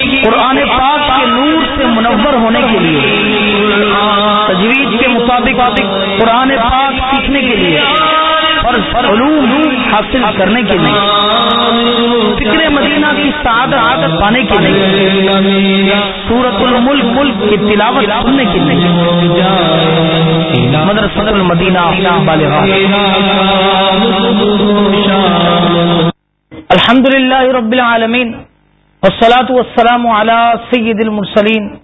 قرآن پاک کے نور سے منور ہونے کے لیے تجویز کے مطابق قرآن پاک سیکھنے کے لیے اور علوم حاصل کرنے کے لیے، فکر مدینہ کی سعادت عادت پانے کے لیے سورت الملک ملک کی تلاوت سننے کے لیے مدرسہ المدینہ الحمد للہ رب العالمین والصلاة والسلام على سيد المرسلين.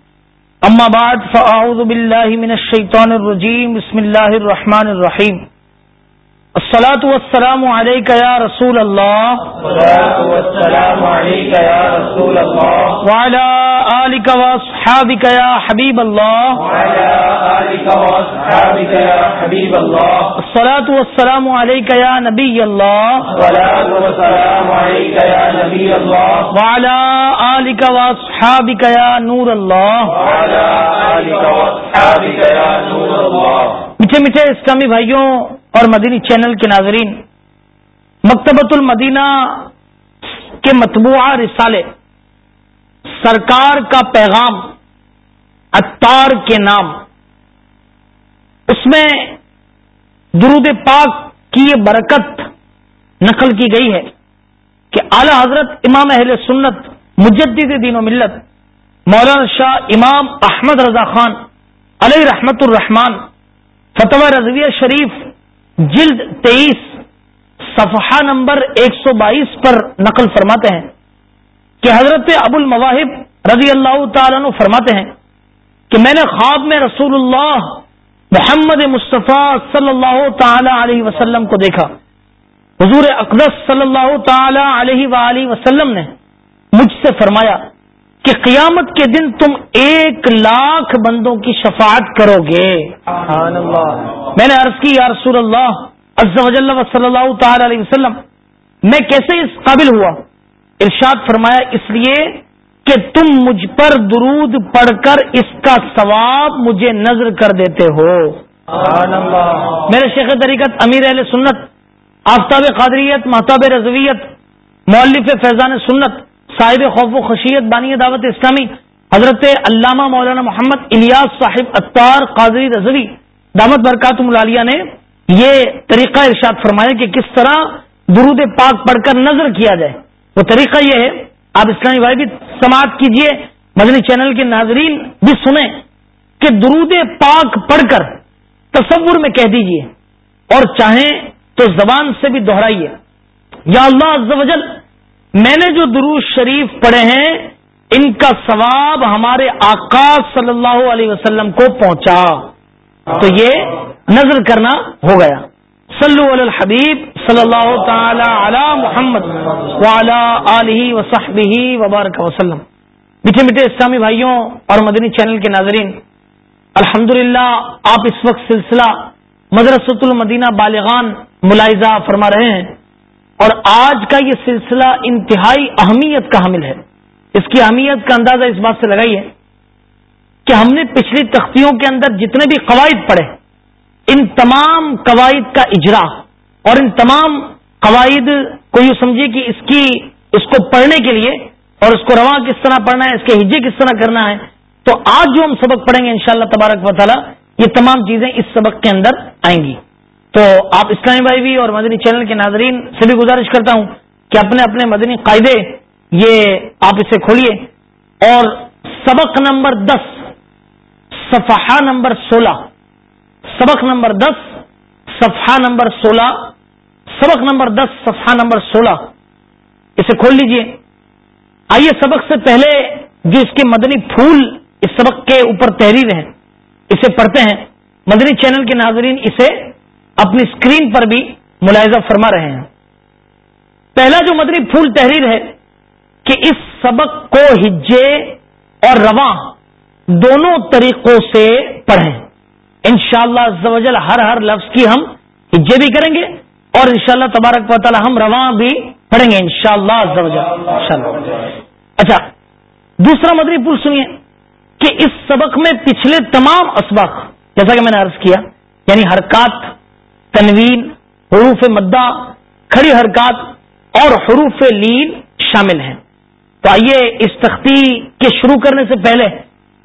أما بعد، فأعوذ بالله من الشيطان الرجيم. بسم الله الرحمن الرحيم. الصلاة والسلام عليك يا رسول الصلاة والسلام عليك يا رسول الله. وعلى آلك واصحابك يا حبيب الله. وعلى آلك واصحابك يا حبيب الله. الصلاة والسلام عليك يا نبي الله. الصلاة والسلام نبي الله. وعلى آلك واصحابك يا نور آلك واصحابك يا نور الله. میٹھے میٹھے اسلامی بھائیوں اور مدینی چینل کے ناظرین، مکتبۃ المدینہ کے مطبوعہ رسالے، سرکار کا پیغام اتار کے نام، اس میں درود پاک کی یہ برکت نقل کی گئی ہے کہ اعلی حضرت امام اہل سنت، مجدد دین و ملت، مولانا شاہ امام احمد رضا خان علیہ رحمت الرحمان فتح رضویہ شریف جلد تیئیس صفحہ نمبر ایک سو بائیس پر نقل فرماتے ہیں کہ حضرت ابو المواہب رضی اللہ تعالیٰ عنہ فرماتے ہیں کہ میں نے خواب میں رسول اللہ محمد مصطفیٰ صلی اللہ تعالی علیہ وسلم کو دیکھا۔ حضور اقدس صلی اللہ تعالی علیہ وآلہ وسلم نے مجھ سے فرمایا کہ قیامت کے دن تم ایک لاکھ بندوں کی شفاعت کرو گے۔ میں نے عرض کی یا رسول اللہ عز و جل صلی اللہ تعالی علیہ وسلم میں کیسے اس قابل ہوا؟ ارشاد فرمایا اس لیے کہ تم مجھ پر درود پڑھ کر اس کا ثواب مجھے نظر کر دیتے ہو۔ میرے شیخ طریقت امیر اہل سنت آفتاب قادریت محتاب رضویت مولف فیضان سنت صاحب خوف و خشیت بانی دعوت اسلامی، حضرت علامہ مولانا محمد الیاس صاحب اطار قاضری رضوی دامت برکات ملالیہ نے یہ طریقہ ارشاد فرمایا کہ کس طرح درود پاک پڑھ کر نظر کیا جائے۔ وہ طریقہ یہ ہے، آپ اسلامی بھائی بھی سماعت کیجیے، مدنی چینل کے ناظرین بھی سنیں کہ درود پاک پڑھ کر تصور میں کہہ دیجیے اور چاہیں تو زبان سے بھی دہرائیے۔ یا اللہ عز و جل میں نے جو دروز شریف پڑھے ہیں، ان کا ثواب ہمارے آقا صلی اللہ علیہ وسلم کو پہنچا۔ تو یہ نظر کرنا ہو گیا۔ صلو علی الحبیب صلی اللہ تعالی علی محمد علیہ وصحبہ وبارک وسلم۔ میٹھے میٹھے اسلامی بھائیوں اور مدنی چینل کے ناظرین الحمد آپ اس وقت سلسلہ مدرسۃ المدینہ بالغان ملاحظہ فرما رہے ہیں۔ اور آج کا یہ سلسلہ انتہائی اہمیت کا حامل ہے۔ اس کی اہمیت کا اندازہ اس بات سے لگائی ہے کہ ہم نے پچھلی تختیوں کے اندر جتنے بھی قواعد پڑھے، ان تمام قواعد کا اجرا اور ان تمام قواعد کو یوں سمجھے کہ اس کی، اس کو پڑھنے کے لیے اور اس کو رواں کس طرح پڑھنا ہے، اس کے ہجے کس طرح کرنا ہے، تو آج جو ہم سبق پڑھیں گے انشاءاللہ تبارک و تعالی، یہ تمام چیزیں اس سبق کے اندر آئیں گی۔ تو آپ اسلامی بھائی بھی اور مدنی چینل کے ناظرین سے بھی گزارش کرتا ہوں کہ اپنے اپنے مدنی قاعدے یہ آپ اسے کھولئے اور سبق نمبر دس، صفحہ نمبر سولہ، سبق نمبر دس، صفحہ نمبر سولہ، سبق نمبر دس، صفحہ نمبر سولہ، اسے کھول لیجیے۔ آئیے سبق سے پہلے جو اس کے مدنی پھول اس سبق کے اوپر تحریر ہیں، اسے پڑھتے ہیں۔ مدنی چینل کے ناظرین اسے اپنی اسکرین پر بھی ملاحظہ فرما رہے ہیں۔ پہلا جو مدنی پھول تحریر ہے کہ اس سبق کو ہجے اور رواں دونوں طریقوں سے پڑھیں۔ انشاءاللہ شاء اللہ ہر ہر لفظ کی ہم ہجے بھی کریں گے اور انشاءاللہ تبارک و تعالی ہم رواں بھی پڑھیں گے انشاءاللہ شاء اچھا دوسرا مدنی پھول سنیے کہ اس سبق میں پچھلے تمام اسباق، جیسا کہ میں نے عرض کیا یعنی حرکات تنوین حروف مدہ کھڑی حرکات اور حروف لین شامل ہیں۔ تو آئیے اس تختی کے شروع کرنے سے پہلے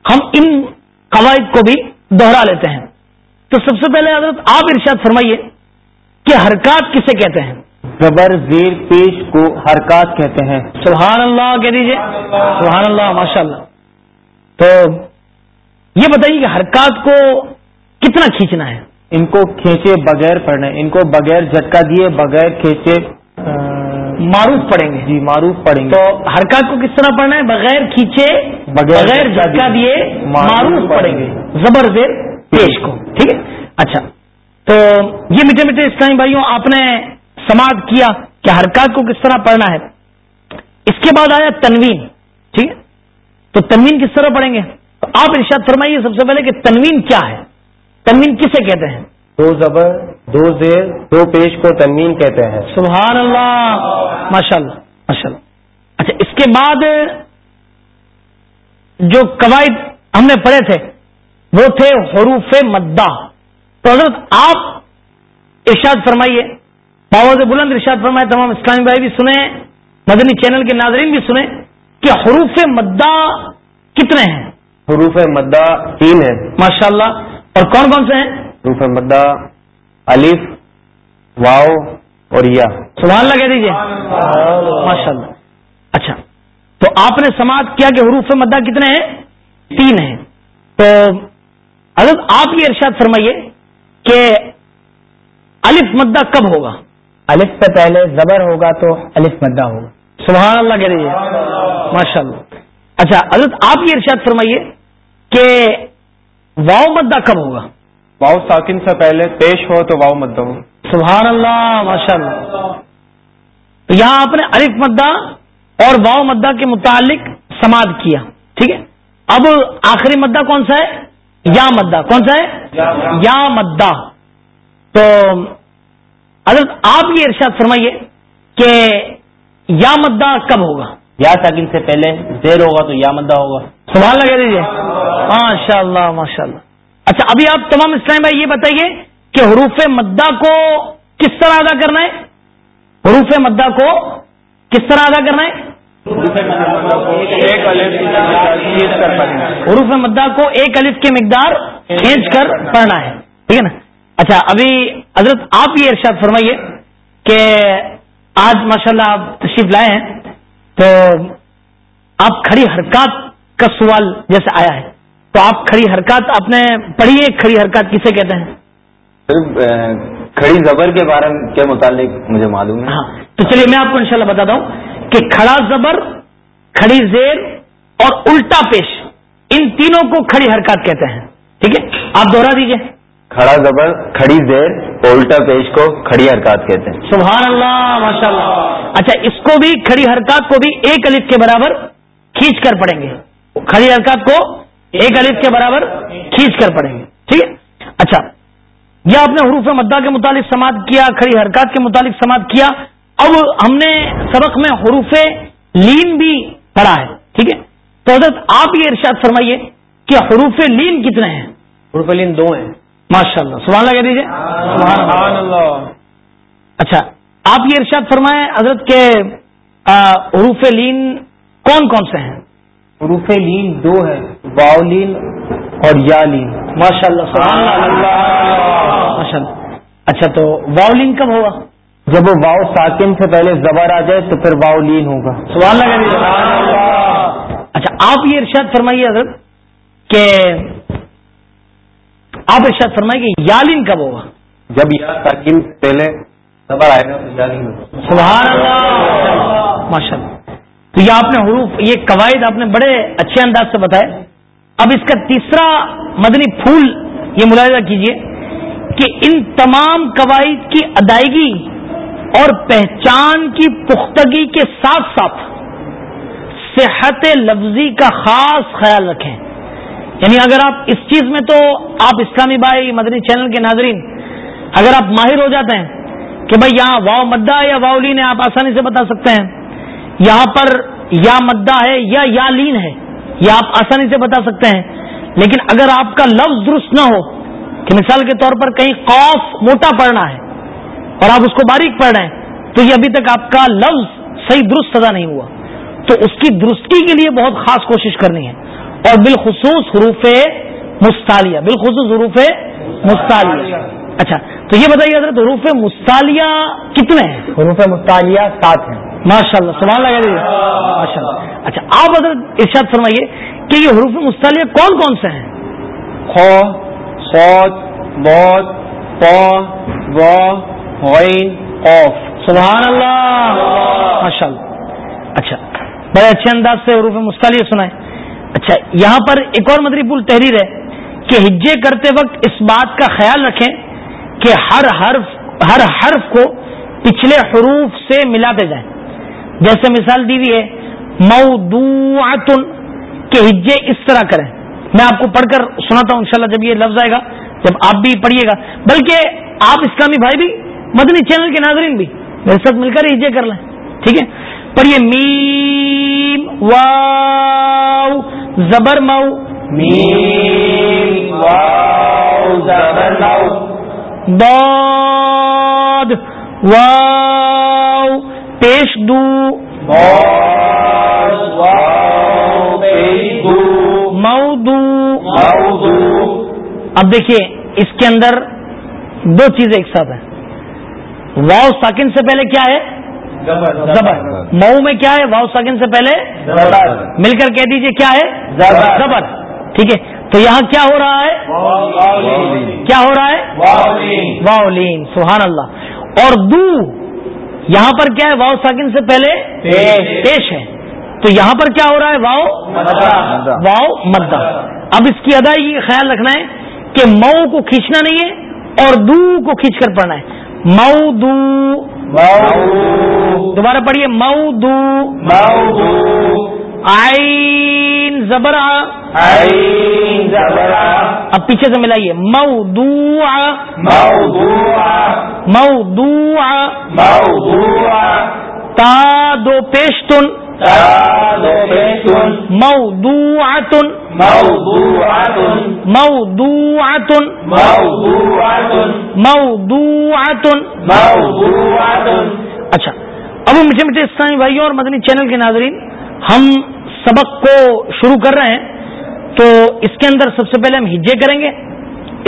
ہم ان قواعد کو بھی دوہرا لیتے ہیں۔ تو سب سے پہلے حضرت آپ ارشاد فرمائیے کہ حرکات کسے کہتے ہیں؟ زبر زیر پیش کو حرکات کہتے ہیں۔ سبحان اللہ کہہ دیجیے سبحان اللہ ماشاء اللہ تو یہ بتائیے کہ حرکات کو کتنا کھینچنا ہے؟ ان کو کھینچے بغیر پڑھنا ان کو بغیر جھٹکا دیے بغیر کھینچے معروف پڑھیں گے۔ جی معروف پڑھیں گے۔ تو حرکات کو کس طرح پڑھنا ہے؟ بغیر کھینچے بغیر جھٹکا دیے معروف پڑھیں گے۔ زبر زیر پیش کو ٹھیک ہے؟ اچھا تو یہ میٹھے میٹھے اسلامی بھائیوں آپ نے سماعت کیا کہ حرکات کو کس طرح پڑھنا ہے۔ اس کے بعد آیا تنوین ٹھیک ہے؟ تو تنوین کس طرح پڑھیں گے؟ آپ ارشاد فرمائیے سب سے پہلے کہ تنوین کیا ہے۔ تنوین کسے کہتے ہیں؟ دو زبر دو زیر دو پیش کو تنوین کہتے ہیں۔ سبحان اللہ ماشاء اللہ ماشاء اللہ اچھا اس کے بعد جو قواعد ہم نے پڑھے تھے وہ تھے حروف مدہ۔ تو حضرت آپ ارشاد فرمائیے باوز بلند ارشاد فرمائے تمام اسلامی بھائی بھی سنیں مدنی چینل کے ناظرین بھی سنیں کہ حروف مدہ کتنے ہیں؟ حروف مدہ تین ہے ماشاء اللہ اور کون کون سے ہیں؟ حروف مدہ الف واؤ اور یا۔ سبحان اللہ کہہ دیجیے ماشاء اللہ۔ اچھا تو آپ نے سماعت کیا کہ حروف مدہ کتنے ہیں؟ تین ہیں۔ تو حضرت آپ یہ ارشاد فرمائیے کہ الف مدہ کب ہوگا؟ الف سے پہلے زبر ہوگا تو الف مدہ ہوگا۔ سبحان اللہ کہہ دیجیے ماشاء اللہ اچھا حضرت آپ یہ ارشاد فرمائیے کہ واؤ مدہ کب ہوگا۔ واؤ ساکن سے پہلے پیش ہو تو واؤ مدہ ہو۔ سبحان اللہ ماشاء اللہ تو یہاں آپ نے الف مدہ اور واؤ مدہ کے متعلق سماعت کیا ٹھیک ہے؟ اب آخری مدہ کون سا ہے؟ یا مدہ۔ کون سا ہے؟ یا مدہ۔ تو حضرت آپ یہ ارشاد فرمائیے کہ یا مدہ کب ہوگا۔ یا ساکن سے پہلے زیر ہوگا تو یا مدہ ہوگا۔ سوال لگا دیجیے ماشاء اللہ ماشاء اللہ اچھا ابھی آپ تمام اسلام بھائی یہ بتائیے کہ حروف مدہ کو کس طرح ادا کرنا ہے؟ حروف مدہ کو کس طرح ادا کرنا ہے؟ حروف مدہ کو ایک الف کی مقدار کھینچ کر پڑھنا ہے، ٹھیک ہے نا؟ اچھا ابھی حضرت آپ یہ ارشاد فرمائیے کہ آج ماشاءاللہ اللہ آپ تشریف لائے ہیں، تو آپ کھڑی حرکات کا سوال جیسے آیا ہے۔ تو آپ کھڑی حرکات آپ نے پڑھی ہے کھڑی حرکات کسے کہتے ہیں؟ کھڑی زبر کے بارے کے متعلق مجھے معلوم ہے ہاں تو چلیے میں آپ کو انشاءاللہ بتاتا ہوں کہ کھڑا زبر کھڑی زیر اور الٹا پیش ان تینوں کو کھڑی حرکات کہتے ہیں۔ ٹھیک ہے؟ آپ دوہرا دیجیے کھڑا زبر کھڑی زیر الٹا پیش کو کھڑی حرکات کہتے ہیں۔ سبحان اللہ ماشاء اللہ اچھا اس کو بھی کھڑی حرکات کو بھی ایک الف کے برابر کھینچ کر پڑیں گے۔ کھڑی حرکات کو ایک الف کے برابر کھینچ کر پڑیں گے۔ ٹھیک ہے؟ اچھا۔ یہ آپ نے حروف مدہ کے متعلق سماعت کیا کھڑی حرکات کے متعلق سماعت کیا۔ اب ہم نے سبق میں حروف لین بھی پڑھا ہے۔ ٹھیک ہے؟ تو حضرت آپ یہ ارشاد فرمائیے کہ حروف لین کتنے ہیں؟ حروف لین دو ہیں۔ ماشاء اللہ سبحان اللہ۔ کہہ دیجیے اچھا۔ آپ یہ ارشاد فرمائیں حضرت کے حروف لین کون کون سے ہیں؟ حروف لین دو ہے باؤلین اور یا لین ماشاء اللہ۔ ماشاء اللہ۔ اچھا تو واؤلین کب ہوگا؟ جب وہ واؤ ساکن سے پہلے زبر آ جائے تو پھر واؤلین ہوگا۔ سبحان اللہ اچھا آپ یہ ارشاد فرمائیے حضرت کہ آپ ارشاد فرمائیں کہ یالین کب ہوگا؟ جب یا تاکین پہلے سبر آئے گا سبحان اللہ۔ ماشاء اللہ تو یہ آپ نے حروف یہ قواعد آپ نے بڑے اچھے انداز سے بتائے۔ اب اس کا تیسرا مدنی پھول یہ ملاحظہ کیجیے کہ ان تمام قواعد کی ادائیگی اور پہچان کی پختگی کے ساتھ ساتھ صحت لفظی کا خاص خیال رکھیں۔ یعنی اگر آپ اس چیز میں تو آپ اسلامی بھائی، مدنی چینل کے ناظرین، اگر آپ ماہر ہو جاتے ہیں کہ بھائی یہاں واؤ مدہ یا واؤلین ہے، آپ آسانی سے بتا سکتے ہیں۔ یہاں پر یا مدہ ہے یا یا لین ہے۔ یہ آپ آسانی سے بتا سکتے ہیں۔ لیکن اگر آپ کا لفظ درست نہ ہو، کہ مثال کے طور پر کہیں قوف موٹا پڑھنا ہے اور آپ اس کو باریک پڑھ رہے ہیں، تو یہ ابھی تک آپ کا لفظ صحیح درست ادا نہیں ہوا۔ تو اس کی درستی کے لیے بہت خاص کوشش کرنی ہے۔ اور بالخصوص حروف مستعلیہ، بالخصوص حروف مستعلیہ۔ اچھا تو یہ بتائیے حضرت حروف مستعلیہ کتنے ہیں؟ حروف مستعلیہ سات ہیں۔ ماشاء اللہ سوال لگا دیجیے ماشاء اللہ اچھا آپ حضرت ارشاد فرمائیے کہ یہ حروف مستعلیہ کون کون سے ہیں؟ خو پو اوف سبحان اللہ ماشاء اللہ اچھا بڑے اچھے انداز سے حروف مستعلیہ سنائے اچھا یہاں پر ایک اور مدری پول تحریر ہے کہ ہجے کرتے وقت اس بات کا خیال رکھیں کہ ہر حرف ہر حرف کو پچھلے حروف سے ملاتے جائیں جیسے مثال دی ہوئی ہے، موضوعتن کے ہجے اس طرح کریں۔ میں آپ کو پڑھ کر سناتا ہوں، انشاءاللہ جب یہ لفظ آئے گا، جب آپ بھی پڑھیے گا۔ بلکہ آپ اسلامی بھائی بھی، مدنی چینل کے ناظرین بھی میرے ساتھ مل کر ہجے کر لیں۔ ٹھیک ہے؟ پڑھیے، میم، واو، زبر مئو میم، واو، زبر مئو ضاد واو پیش دو موضوع اب دیکھیے اس کے اندر دو چیزیں ایک ساتھ ہیں۔ واؤ ساکن سے پہلے کیا ہے؟ زبر۔ مئو میں کیا ہے؟ واؤ ساکن سے پہلے مل کر کہہ دیجیے کیا ہے؟ زبر۔ ٹھیک ہے۔ تو یہاں کیا ہو رہا ہے؟ کیا ہو رہا ہے؟ واؤلین سبحان اللہ۔ اور دو یہاں پر کیا ہے؟ واؤ ساکن سے پہلے پیش۔ ہے۔ تو یہاں پر کیا ہو رہا ہے؟ واؤ واؤ مدہ۔ اب اس کی ادائیگی کا خیال رکھنا ہے کہ مئو کو کھینچنا نہیں ہے اور دو کو کھینچ کر پڑھنا ہے۔ مئو دو۔ دوبارہ پڑھیے۔ مئو دو۔ آئین زبرا اب پیچھے سے ملائیے۔ موضوع موضوع تا دو پیشتن۔ موضوعات موضوعات موضوعات اچھا اب میٹھے میٹھے اسلامی بھائیوں اور مدنی چینل کے ناظرین، ہم سبق کو شروع کر رہے ہیں۔ تو اس کے اندر سب سے پہلے ہم ہجے کریں گے،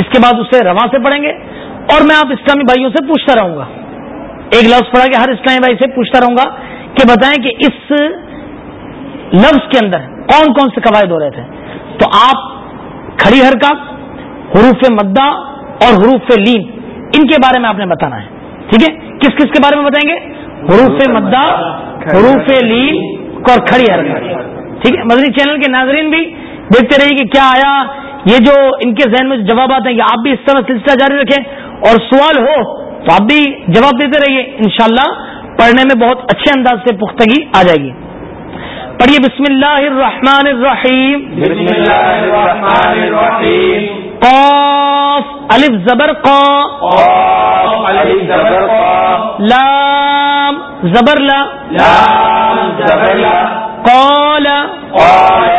اس کے بعد اسے رواں سے پڑھیں گے، اور میں آپ اسلامی بھائیوں سے پوچھتا رہوں گا۔ ایک لفظ پڑھا کے ہر اسلامی بھائی سے پوچھتا رہوں گا کہ بتائیں کہ اس لفظ کے اندر کون کون سے قواعد ہو رہے تھے۔ تو آپ کھڑی حرکات، حروف مدہ اور حروف لین، ان کے بارے میں آپ نے بتانا ہے۔ ٹھیک ہے؟ کس کس کے بارے میں بتائیں گے؟ حروف مدہ، حروف لین اور کھڑی حرکات۔ ٹھیک ہے؟ مدنی چینل کے ناظرین بھی دیکھتے رہیے کہ کیا آیا۔ یہ جو ان کے ذہن میں جوابات ہیں کہ آپ بھی اس طرح سلسلہ جاری رکھیں۔ اور سوال ہو تو آپ بھی جواب دیتے رہیے انشاءاللہ۔ پڑھنے میں بہت اچھے انداز سے پختگی آ جائے گی۔ پڑھیے بسم اللہ الرحمن الرحیم۔ بسم اللہ الرحمن الرحیم۔ قاف الف زبر قاف الف زبر لام زبر لا۔ لام زبر لا۔ قال۔ قال۔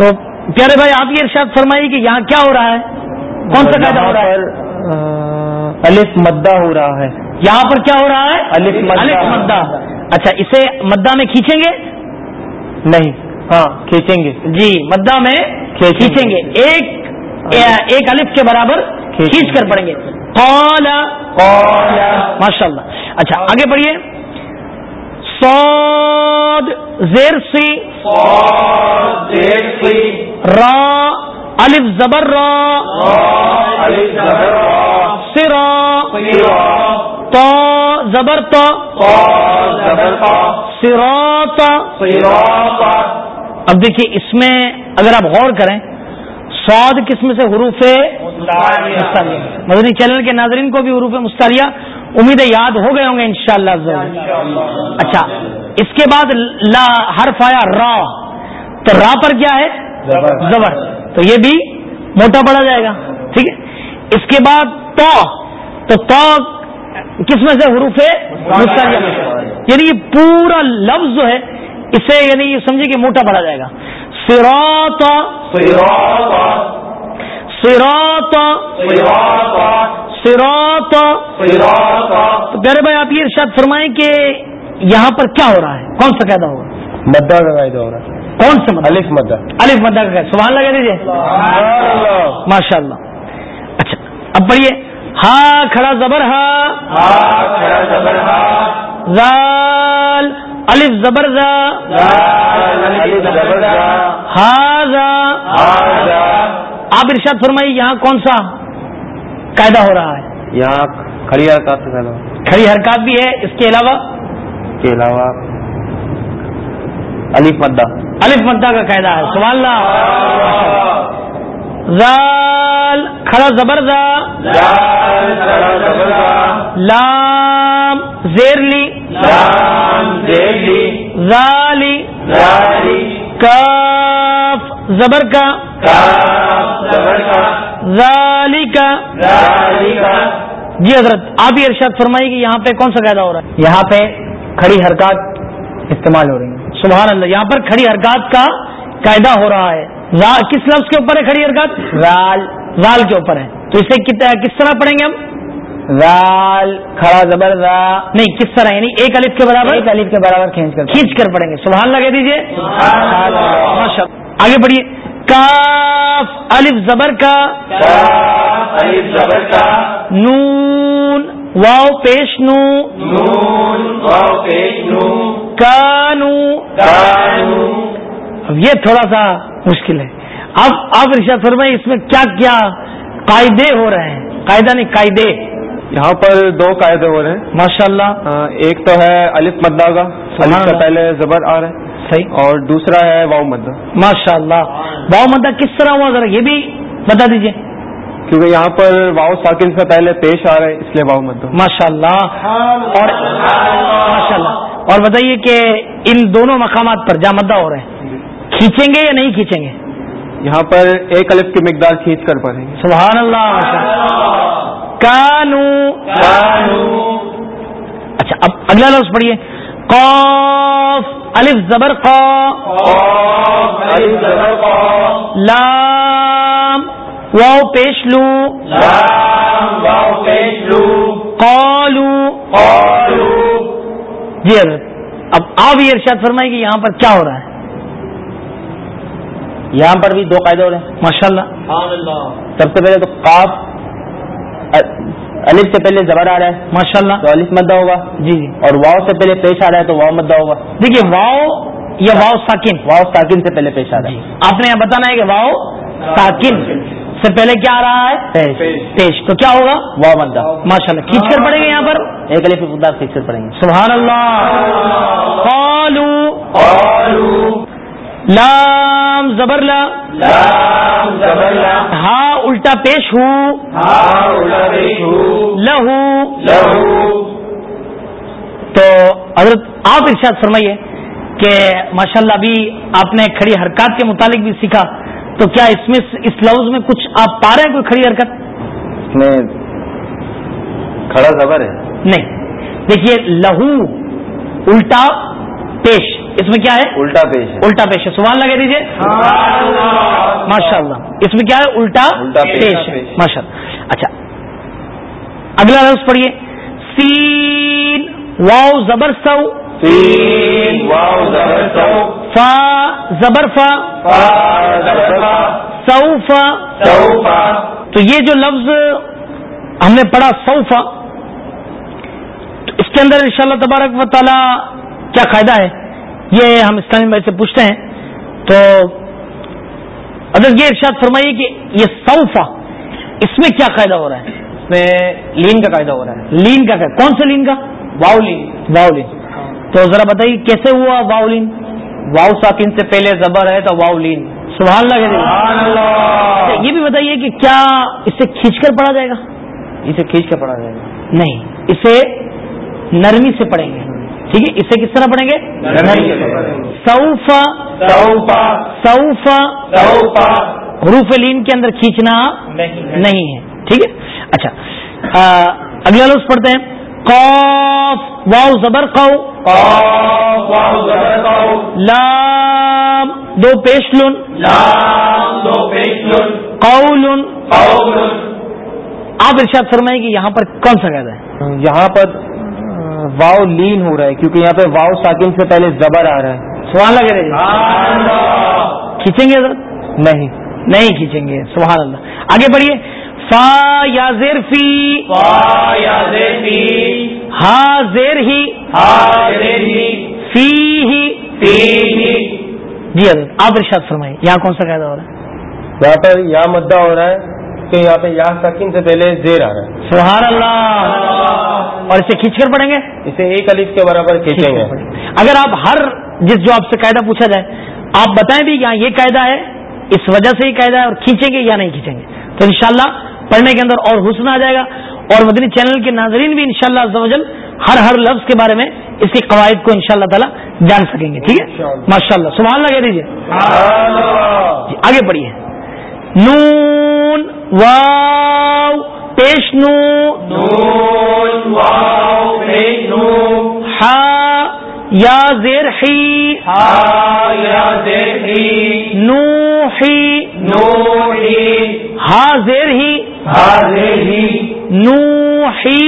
تو پیارے بھائی آپ یہ ارشاد فرمائیے کہ یہاں کیا ہو رہا ہے؟ کون سا قاعدہ ہو رہا ہے؟ الف مدہ ہو رہا ہے۔ یہاں پر کیا ہو رہا ہے؟ الف مدہ۔ الف مدہ۔ اچھا اسے مدہ میں کھینچیں گے؟ نہیں۔ ہاں کھینچیں گے۔ جی مدہ میں کھینچیں گے۔ ایک ایک الف کے برابر کھینچ کر پڑھیں گے۔ ماشاء اللہ اچھا آگے بڑھیے صاد زیر سی صاد زیر سی را الف زبر را الف زبر را سرا سرا تا زبر تا زبر قا سراتا صراط اب دیکھیے اس میں اگر آپ غور کریں سعود قسم سے حروف مستعلیہ۔ مدنی چینل کے ناظرین کو بھی حروف مستعلیہ۔ امید یاد ہو گئے ہوں گے انشاءاللہ اللہ اچھا اس کے بعد لا حرف آیا را۔ تو را پر کیا ہے؟ زبر۔ تو یہ بھی موٹا پڑا جائے گا۔ ٹھیک ہے؟ اس کے بعد تو تو تو کس میں سے حروف مستعلیہ۔ یعنی یہ پورا لفظ جو ہے اسے یعنی یہ سمجھے کہ موٹا پڑا جائے گا۔ سراط صراط سراط صراط سراط صراط تو پیارے بھائی آپ یہ ارشاد فرمائیں کہ یہاں پر کیا ہو رہا ہے؟ کون سا قاعدہ ہوگا مدہ کا قاعدہ ہو رہا ہے۔ کون سے مدد الف مدہ الف مدہ کا سبحان لگا دیجیے ماشاء اللہ۔ اچھا اب پڑھیے۔ ہاں کھڑا زبر ہا۔ زال الف زبر زا. ہا زا. آپ ارشاد فرمائیے یہاں کون سا قاعدہ ہو رہا ہے؟ یہاں کھڑی حرکات کھڑی حرکات بھی ہے اس کے علاوہ؟ کے علاوہ الف مدہ۔ الف مدہ کا قاعدہ ہے اللہ۔ زال کھڑا زبر زا۔ لام زیر لی۔ زالی کاف زبر کا زالی کا جی حضرت آپ ہی ارشاد فرمائیے کہ یہاں پہ کون سا قاعدہ ہو رہا ہے یہاں پہ کھڑی حرکات استعمال ہو رہی ہیں سبحان اللہ یہاں پر کھڑی حرکات کا قاعدہ ہو رہا ہے کس لفظ کے اوپر ہے کھڑی حرکات رال زال کے اوپر ہے تو اسے کس طرح پڑھیں گے ہم رال کھڑا زبر را نہیں کس طرح؟ یعنی ایک الف کے برابر؟ ایک الف کے برابر کھینچ کر۔ کھینچ کر پڑھیں گے۔ سبحان لگا دیجیے۔ آگے بڑھیے کاف الف زبر کا۔ نون واو پیش نو۔ کانو۔ اب یہ تھوڑا سا مشکل ہے۔ اب آپ ارشاد فرمائیں اس میں کیا کیا قاعدے ہو رہے ہیں؟ قاعدہ نہیں قاعدے۔ یہاں پر دو قاعدے ہو رہے ہیں۔ ماشاء اللہ ایک تو ہے الف مدہ کا الف سے۔ پہلے زبر آ رہا ہے۔ صحیح۔ اور دوسرا ہے واؤ مدہ ماشاء اللہ واؤ مدہ کس طرح ہوا؟ ذرا یہ بھی بتا دیجیے کیونکہ یہاں پر واؤ ساکن سے پہلے پیش آ رہا ہے اس لیے واؤ مدہ ماشاء اللہ اور ماشاء اللہ اور بتائیے کہ ان دونوں مقامات پر جا مدہ ہو رہے ہیں کھینچیں گے یا نہیں کھینچیں گے؟ یہاں پر ایک الف کی مقدار کھینچ کر پڑھیں گے۔ سبحان اللہ کانو. اچھا اب اگلا لفظ پڑھیے. قاف الف زبر قا. لام واو پیش لو. قالو. جی حضرت اب آپ یہ ارشاد فرمائیں کہ یہاں پر کیا ہو رہا ہے؟ یہاں پر بھی دو قاعدے ہو رہے ہیں ماشاء اللہ. سب سے پہلے تو قاف الف سے پہلے زبر آ رہا ہے۔ ماشاء اللہ تو الف مدہ ہوگا۔ جی جی۔ اور واؤ سے پہلے پیش آ رہا ہے تو واؤ مدہ ہوگا۔ دیکھیے واؤ یا واؤ ساکن۔ واؤ ساکن سے پہلے پیش آ رہا ہے۔ آپ نے یہاں بتانا ہے کہ واؤ ساکن سے پہلے کیا آ رہا ہے؟ پیش۔ پیش۔ تو کیا ہوگا؟ واؤ مدہ ماشاء اللہ کھینچ کر پڑیں گے یہاں پر۔ ایک الف کی مقدار کھینچ کر پڑھیں گے سبحان اللہ قالو لام زبر لا۔ ہاں الٹا پیش ہوں لہو۔ تو حضرت آپ ارشاد فرمائیے کہ ماشاءاللہ ابھی آپ نے کھڑی حرکات کے متعلق بھی سیکھا تو کیا اس میں اس لفظ میں کچھ آپ پا رہے ہیں کوئی کھڑی حرکت؟ اس میں کھڑا زبر ہے۔ نہیں۔ دیکھیے لہو الٹا پیش۔ اس میں کیا ہے؟ الٹا پیش ہے۔ الٹا پیش ہے۔ سبحان لگا دیجیے ماشاء اللہ اس میں کیا ہے؟ الٹا الٹا پیش۔ ہے۔ ماشاء اللہ اچھا۔ اگلا لفظ پڑھیے۔ سین واؤ زبر سو۔ فا زبر فا۔ سوفا تو یہ جو لفظ ہم نے پڑھا سوفا تو اس کے اندر انشاءاللہ تبارک و تعالی کیا قاعدہ ہے؟ یہ ہم اسلامی بھائی سے پوچھتے ہیں۔ تو اگر یہ ارشاد فرمائیے کہ یہ سوفا اس میں کیا قاعدہ ہو رہا ہے؟ اس میں لین کا قاعدہ ہو رہا ہے۔ لین کا قاعدہ کون سے لین کا؟ واؤ لین۔ واؤ لین۔ تو ذرا بتائیے کیسے ہوا واؤ لین؟ واؤ ساکن سے پہلے زبر ہے تو واؤ لین۔ سبحان اللہ کہتے۔ اچھا، یہ بھی بتائیے کہ کیا اسے کھینچ کر پڑھا جائے گا؟ اسے کھینچ کے پڑھا جائے گا۔ نہیں اسے نرمی سے پڑھیں گے۔ ٹھیک ہے اسے کس طرح پڑھیں گے؟ گے۔ سوفا سوفا حروف لین کے اندر کھینچنا نہیں ہے۔ ٹھیک ہے؟ اچھا اگلا لفظ پڑھتے ہیں۔ قوف واؤ زبر قو لام دو پیش لن قول آپ ارشاد فرمائیں کہ یہاں پر کون سا قاعدہ ہے؟ یہاں پر واؤ لین ہو رہا ہے کیونکہ یہاں پہ واؤ ساکن سے پہلے زبر آ رہا ہے۔ سبحان اللہ رہے کھینچیں گے نہیں۔ نہیں کھینچیں گے۔ سبحان اللہ۔ آگے بڑھیے فا یا زیر فی۔ ہا زیر ہی۔ فی ہی۔ جی حضرت آپ ارشاد فرمائیے یہاں کون سا قاعدہ ہو رہا ہے؟ یہاں پر یا مدہ ہو رہا ہے کہ یہاں پہ یا ساکن سے پہلے زیر آ رہا ہے۔ سبحان اللہ۔ اور اسے کھینچ کر پڑیں گے؟ اسے ایک الف کے برابر کھینچیں گے۔ اگر آپ ہر جس جو آپ سے قاعدہ پوچھا جائے آپ بتائیں بھی یہاں یہ قاعدہ ہے اس وجہ سے یہ قاعدہ ہے اور کھینچیں گے یا نہیں کھینچیں گے؟ تو انشاءاللہ پڑھنے کے اندر اور حسن آ جائے گا اور مدنی چینل کے ناظرین بھی انشاءاللہ شاء اللہ ہر ہر لفظ کے بارے میں اس کے قواعد کو انشاءاللہ تعالی جان سکیں گے ٹھیک ہے؟ ماشاء اللہ سبحان اللہ کہہ دیجیے جی آگے پڑھیے نون واو پیش نو ہا یا زیر ہی نو ہی ہا زیر ہی نو ہی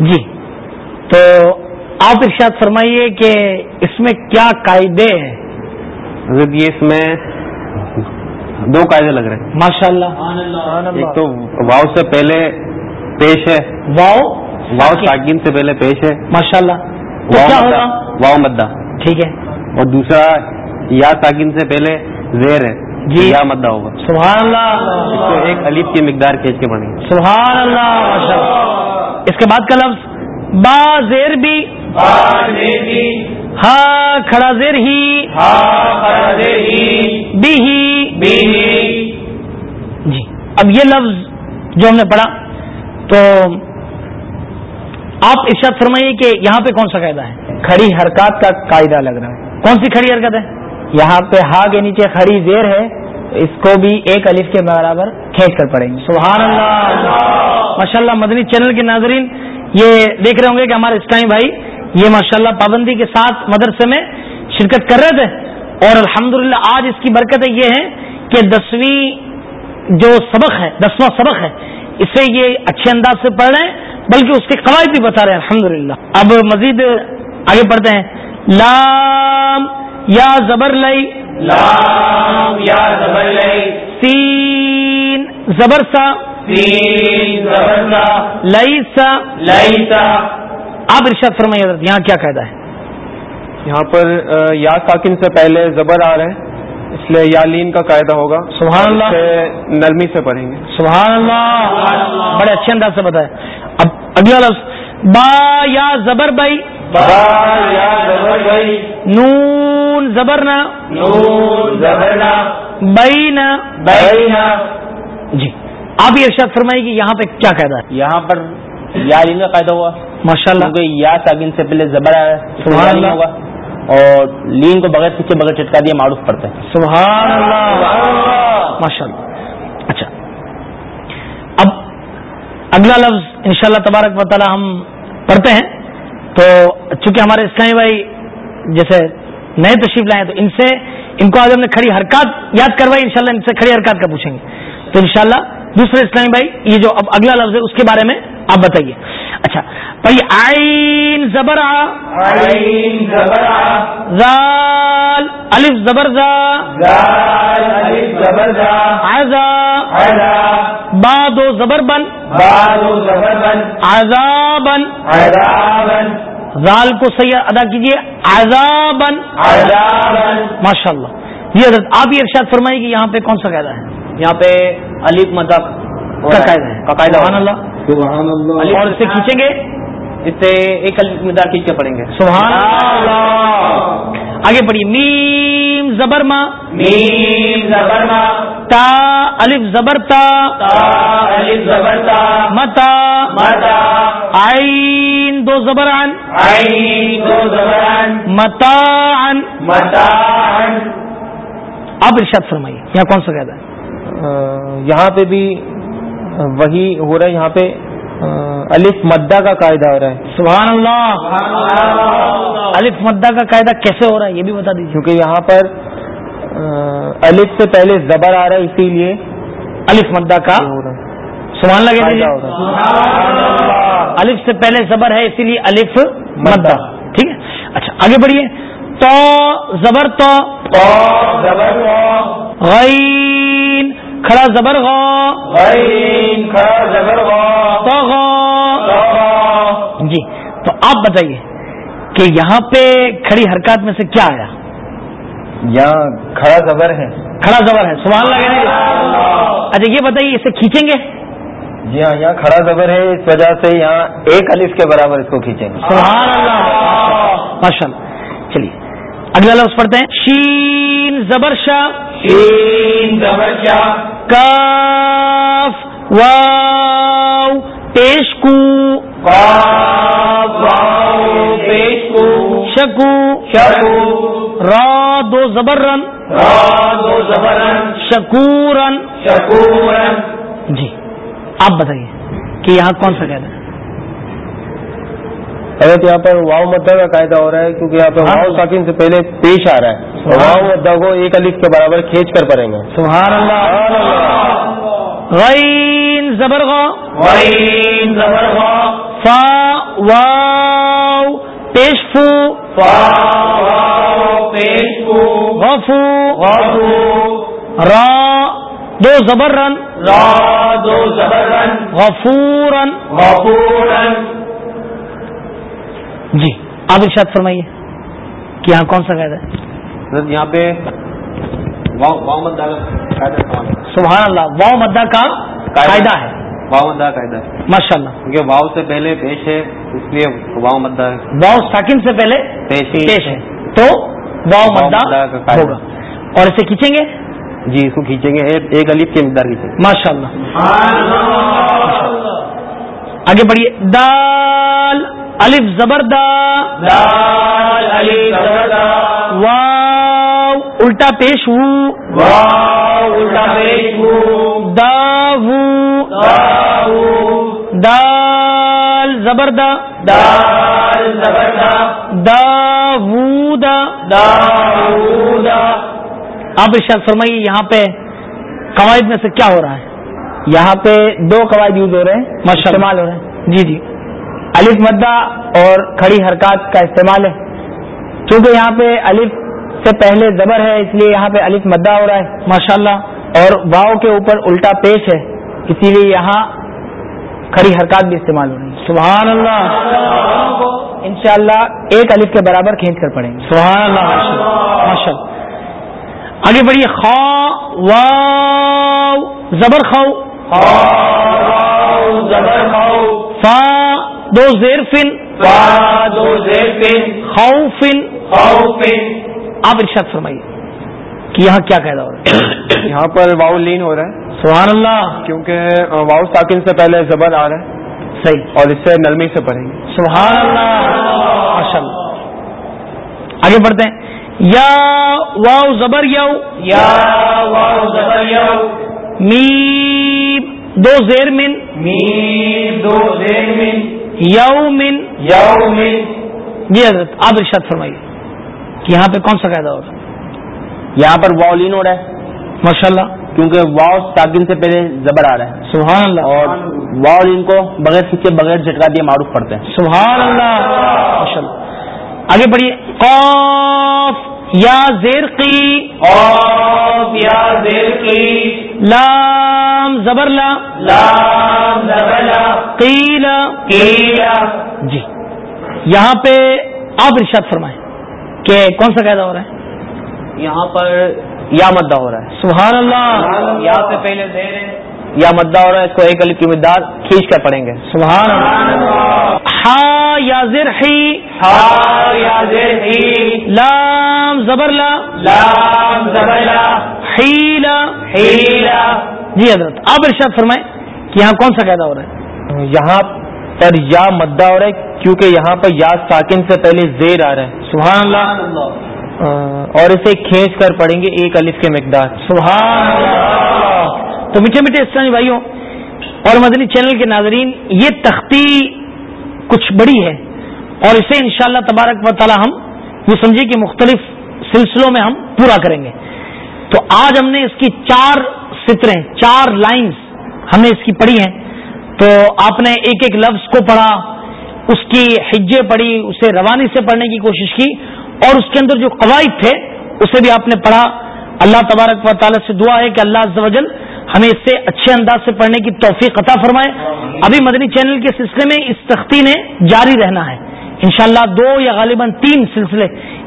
جی تو آپ ارشاد فرمائیے کہ اس میں کیا قاعدے ہیں؟ یہ اس میں دو قاعدے لگ رہے ہیں۔ ماشاء اللہ۔ ایک تو واؤ سے پہلے پیش ہے۔ واؤ واؤ ساکین سے پہلے پیش ہے۔ ماشاء اللہ تو واؤ مدہ۔ مدہ۔ ٹھیک ہے۔ اور دوسرا یا ساکن سے پہلے زیر ہے۔ جی۔ یا مدہ ہوگا۔ سبحان اس اللہ کو ایک الف کی مقدار کھینچ کے پڑھیں گے سبحان اللہ ماشاء اللہ اس کے بعد کا لفظ با زیر بھی۔ ہا کھڑا زیر ہی بھی ہی جی اب یہ لفظ جو ہم نے پڑھا تو آپ ارشاد فرمائیے کہ یہاں پہ کون سا قاعدہ ہے؟ کھڑی حرکات کا قاعدہ لگ رہا ہے۔ کون سی کھڑی حرکت ہے؟ یہاں پہ ہا کے نیچے کھڑی زیر ہے اس کو بھی ایک الف کے برابر کھینچ کر پڑیں گے۔ سبحان اللہ۔ ماشاء اللہ مدنی چینل کے ناظرین یہ دیکھ رہے ہوں گے کہ ہمارے اسلامی بھائی یہ ماشاء اللہ پابندی کے ساتھ مدرسے میں شرکت کر رہے تھے اور الحمدللہ آج اس کی برکتیں یہ ہیں کہ دسویں جو سبق ہے دسواں سبق ہے اسے یہ اچھے انداز سے پڑھ رہے ہیں بلکہ اس کے قواعد بھی بتا رہے ہیں الحمدللہ۔ اب مزید آگے پڑھتے ہیں۔ لام یا زبر لئی۔ سین زبر سا۔ لئی سا۔ آپ ارشاد فرمائیے حضرت یہاں کیا قاعدہ ہے؟ یہاں پر یا ساکن سے پہلے زبر آ رہے ہیں اس لیے یا لین کا قاعدہ ہوگا۔ سبحان اللہ۔ نرمی سے پڑھیں گے۔ سبحان اللہ۔ بڑے اچھے انداز سے بتایا۔ اب اگلا لفظ با یا زبر بائی نون زبرنا۔ بینا۔ جی آپ یہ ارشاد فرمائیے کہ یہاں پہ کیا قاعدہ ہے؟ یہاں پر یا لین کا قاعدہ ہوا۔ ماشاء اللہ کیونکہ یا ساگن سے پہلے زبر آیا۔ ہوگا۔ اور لین کو بغیر کھینچے بغیر چٹکا دیا معروف پڑتا ہے۔ سبحان اللہ. ماشاء اللہ. اچھا. اب اگلا لفظ انشاءاللہ تبارک و تعالی ہم پڑھتے ہیں۔ تو چونکہ ہمارے اسلامی بھائی جیسے نئے تشریف لائے ہیں تو ان سے ان کو آج ہم نے کھڑی حرکات یاد کروائی انشاءاللہ ان سے کھڑی حرکات کا پوچھیں گے۔ تو انشاءاللہ دوسرے اسلامی بھائی یہ جو اب اگلا لفظ ہے اس کے بارے میں آپ بتائیے۔ اچھا بھائی آئین زبر زال الف زبر زا۔ آزا با دو زبر بن۔ عذابن زال کو صحیح ادا کیجیے عذابن ماشاء اللہ جی حضرت آپ یہ ارشاد فرمائیے کہ یہاں پہ کون سا قاعدہ ہے؟ یہاں پہ علیف مذہب کا قاعدہ ہے؟ قاعدہ سبحان۔ اللہ. اور اسے کھینچیں گے اس سے ایک الف مقدار کھینچ کے پڑیں گے. سبحان اللہ. آگے بڑھیے میم زبر ما. تا الف زبر تا. متا عین دو زبر عن متا عن آپ ارشاد فرمائیے یہاں کون سا قاعدہ ہے؟ یہاں پہ بھی وہی ہو رہا ہے یہاں پہ الف مدہ کا قاعدہ ہو رہا ہے۔ سبحان اللہ الف مدہ کا قاعدہ کیسے ہو رہا ہے یہ بھی بتا دیجیے کیونکہ یہاں پر الف سے پہلے زبر آ رہا ہے اسی لیے الف مدہ کا ہے۔ سبحان اللہ کہہ ہے۔ الف سے پہلے زبر ہے اسی لیے الف مدہ۔ ٹھیک اچھا آگے بڑھیے تو زبر تو غین کھڑا زبر غ تو غ جی تو آپ بتائیے کہ یہاں پہ کھڑی حرکات میں سے کیا آیا؟ یہاں کھڑا زبر ہے۔ کھڑا زبر ہے سبحان اللہ کے اچھا یہ بتائیے اسے کھینچیں گے؟ جی ہاں یہاں کھڑا زبر ہے اس وجہ سے یہاں ایک الف کے برابر اس کو کھینچیں گے۔ سبحان اللہ۔ ماشاء اللہ چلیے اگلا لفظ پڑھتے ہیں۔ شین زبر شاہ کاف واو پیش کو۔ شکو را دو زبر رن شکورن۔ جی آپ بتائیے کہ یہاں کون سا قید ہے؟ حضرت یہاں پر واؤ مدہ کا قاعدہ ہو رہا ہے کیونکہ یہاں پہ واؤ ساکن سے پہلے پیش آ رہا ہے۔ اور واؤ مدہ کو ایک الف کے برابر کھینچ کر پڑیں گے۔ سبحان اللہ. غین زبر غا. فا واو پیش فو غفو. را دو زبر رن غفورن. جی آپ ارشاد فرمائیے کہ یہاں کون سا قید ہے؟ یہاں پہ سبحان اللہ واؤ مدہ کا قاعدہ ہے۔ واؤ مدہ کا قاعدہ ہے۔ ماشاء اللہ کیونکہ واؤ سے پہلے پیش ہے اس لیے واؤ مدہ ہے۔ واؤ ساکن سے پہلے پیش ہے۔ تو واؤ مدہ قاعدہ۔ ہوگا۔ اور اسے کھینچیں گے؟ جی اس کو کھینچیں گے۔ ایک الف کی مقدار کھینچیں گے۔ ماشاء اللہ آگے بڑھیے۔ دال الف زبردا واو الٹا پیش ہو دا دال زبردا داودا آپ ارشاد فرمائیے یہاں پہ قواعد میں سے کیا ہو رہا ہے؟ یہاں پہ دو قواعد یوز ہو رہے ہیں۔ استعمال ہو رہے ہیں۔ جی جی۔ الف مدہ اور کھڑی حرکات کا استعمال ہے۔ کیونکہ یہاں پہ الف سے پہلے زبر ہے اس لیے یہاں پہ الف مدہ ہو رہا ہے ماشاء اللہ اور واؤ کے اوپر الٹا پیش ہے اسی لیے یہاں کھڑی حرکات بھی استعمال ہو رہی ہیں۔ سبحان اللہ انشاءاللہ ایک الف کے برابر کھینچ کر پڑیں گے۔ سبحان اللہ ماشاء اللہ آگے بڑھیے خا واو زبر خاؤ۔ فا دو زیر فن. خوفن آپ ارشاد فرمائیے کہ یہاں کیا قاعدہ ہو رہا ہے؟ یہاں پر واؤ لین ہو رہا ہے. سبحان اللہ. کیونکہ واؤ ساکن سے پہلے زبر آ رہا ہے. صحیح. اور اس سے نرمی سے پڑھیں گے. سبحان اللہ. ماشاء اللہ آگے بڑھتے ہیں. یا واو زبر یا میم دو زیر من. یو من. جی حضرت آپ ارشاد فرمائیے کہ یہاں پہ کون سا قاعدہ ہوگا یہاں پر واؤ لین ہو رہا ہے۔ ماشاء اللہ کیونکہ واؤ ساکن سے پہلے زبر آ رہا ہے۔ سبحان اللہ اور واؤ لین کو بغیر کھینچے بغیر جھٹکا دیے معروف پڑھتے ہیں۔ سبحان اللہ ماشاء اللہ آگے بڑھیے۔ قاف۔ یا زیر قی لام زبر لا قیلا جی یہاں پہ آپ ارشاد فرمائیں کہ کون سا قاعدہ ہو رہا ہے؟ یہاں پر یا مدہ ہو رہا ہے۔ سبحان اللہ یا سے پہلے یا مدہ ہو رہا ہے اس کو ایک الف کی مقدار کھینچ کر پڑیں گے۔ سبحان اللہ ہا یا زر ہی. لام زبر لا. حیلا جی حضرت آپ ارشاد فرمائیں کہ یہاں کون سا قاعدہ ہو رہا ہے؟ یہاں پر یا مدہ ہو رہا ہے کیونکہ یہاں پر یا ساکن سے پہلے زیر آ رہا ہے۔ سبحان اللہ اور اسے کھینچ کر پڑھیں گے ایک الف کے مقدار۔ سبحان اللہ. تو میٹھے میٹھے اسلامی بھائیوں اور مدنی چینل کے ناظرین یہ تختی کچھ بڑی ہے اور اسے انشاءاللہ تبارک و تعالی ہم یہ سمجھے کہ مختلف سلسلوں میں ہم پورا کریں گے۔ تو آج ہم نے اس کی چار ستریں چار لائنز ہم نے اس کی پڑھی ہیں۔ تو آپ نے ایک ایک لفظ کو پڑھا، اس کی حجے پڑھی، اسے روانی سے پڑھنے کی کوشش کی اور اس کے اندر جو قواعد تھے، اسے بھی آپ نے پڑھا۔ اللہ تبارک و تعالیٰ سے دعا ہے کہ اللہ وجل ہمیں اس سے اچھے انداز سے پڑھنے کی توفیق عطا فرمائے۔ ابھی مدنی چینل کے سلسلے میں اس تختی نے جاری رہنا ہے۔ انشاءاللہ دو یا غالباً تین سلسلے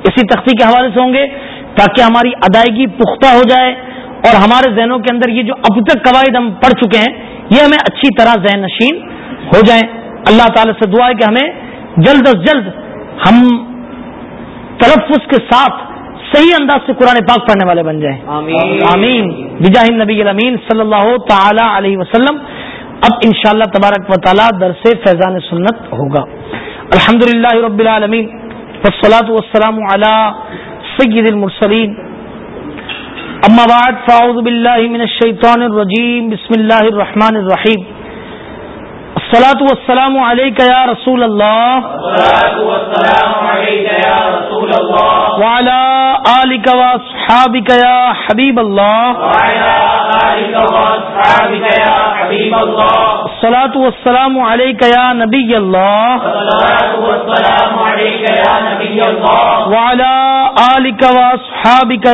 اسی تختی کے حوالے سے ہوں گے تاکہ ہماری ادائیگی پختہ ہو جائے اور ہمارے ذہنوں کے اندر یہ جو اب تک قواعد ہم پڑھ چکے ہیں، یہ ہمیں اچھی طرح ذہن نشین ہو جائیں۔ اللہ تعالی سے دعا ہے کہ ہمیں جلد از جلد ہم تلفظ کے ساتھ صحیح انداز سے قرآن پاک پڑھنے والے بن جائیں۔ آمین۔ بجاہ نبی الامین صلی اللہ تعالی علیہ وسلم۔ اب انشاءاللہ تبارک و تعالی درس فیضان سنت ہوگا۔ الحمد رب العالمین۔ والصلاة والسلام على سید المرسلین۔ اما بعد فاعوذ باللہ من الشیطان الرجیم۔ بسم اللہ الرحمن الرحیم۔ الصلاة والسلام علیکہ یا رسول اللہ يا حبيب الله. الصلاة والسلام عليك يا نبي الله. وعلى آلك وصحابك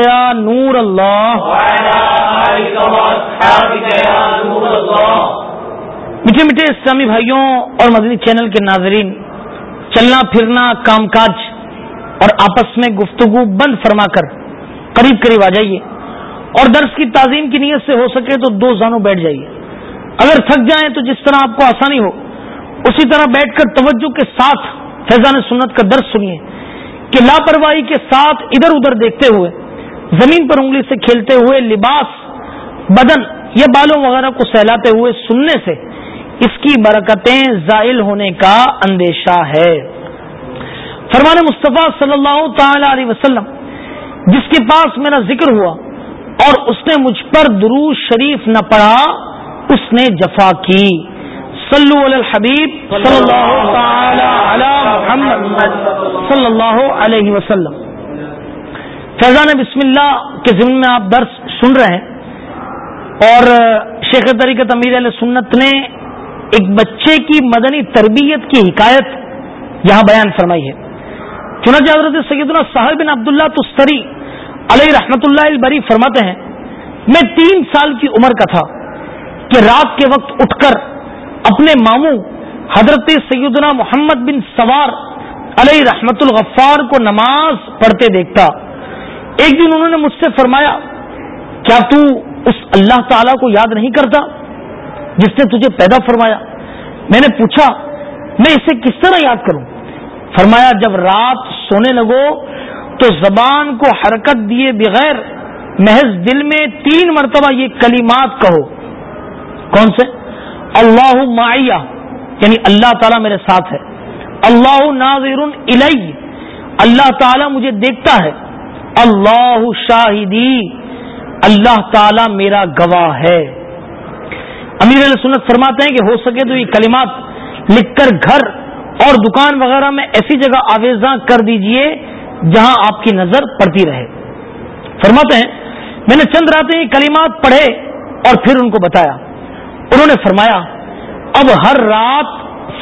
يا نور الله. میٹھے میٹھے اسلامی بھائیوں اور مدنی چینل کے ناظرین، چلنا پھرنا، کام کاج اور آپس میں گفتگو بند فرما کر قریب قریب آ جائیے اور درس کی تعظیم کی نیت سے ہو سکے تو دو زانوں بیٹھ جائیے۔ اگر تھک جائیں تو جس طرح آپ کو آسانی ہو، اسی طرح بیٹھ کر توجہ کے ساتھ فیضان سنت کا درس سنیے۔ کہ لاپرواہی کے ساتھ ادھر ادھر دیکھتے ہوئے، زمین پر انگلی سے کھیلتے ہوئے لباس، بدن یا بالوں وغیرہ کو سہلاتے ہوئے سننے سے اس کی برکتیں زائل ہونے کا اندیشہ ہے۔ فرمان مصطفیٰ صلی اللہ تعالی علیہ وسلم، جس کے پاس میرا ذکر ہوا اور اس نے مجھ پر درو شریف نہ پڑھا، اس نے جفا کی۔ صلو علی الحبیب صلی اللہ تعالی علی محمد صلی اللہ علیہ وسلم۔ فیضان بسم اللہ کے ضمن میں آپ درس سن رہے ہیں اور شیخ طریقت امیر علیہ سنت نے ایک بچے کی مدنی تربیت کی حکایت یہاں بیان فرمائی ہے۔ چنانچہ حضرت سیدنا صاحب بن عبداللہ تستری علیہ رحمت اللہ البری فرماتے ہیں، میں تین سال کی عمر کا تھا کہ رات کے وقت اٹھ کر اپنے ماموں حضرت سیدنا محمد بن سوار علیہ رحمت الغفار کو نماز پڑھتے دیکھتا۔ ایک دن انہوں نے مجھ سے فرمایا، کیا تو اس اللہ تعالی کو یاد نہیں کرتا؟ جس نے تجھے پیدا فرمایا۔ میں نے پوچھا، میں اسے کس طرح یاد کروں؟ فرمایا، جب رات سونے لگو تو زبان کو حرکت دیے بغیر محض دل میں تین مرتبہ یہ کلمات کہو۔ کون سے؟ اللہ معیہ یعنی اللہ تعالیٰ میرے ساتھ ہے۔ اللہ ناظر الی، اللہ تعالیٰ مجھے دیکھتا ہے۔ اللہ شاہدی، اللہ تعالیٰ میرا گواہ ہے۔ امیر علیہ سنت فرماتے ہیں کہ ہو سکے تو یہ کلمات لکھ کر گھر اور دکان وغیرہ میں ایسی جگہ آویزاں کر دیجیے جہاں آپ کی نظر پڑتی رہے۔ فرماتے ہیں، میں نے چند راتیں یہ کلمات پڑھے اور پھر ان کو بتایا۔ انہوں نے فرمایا، اب ہر رات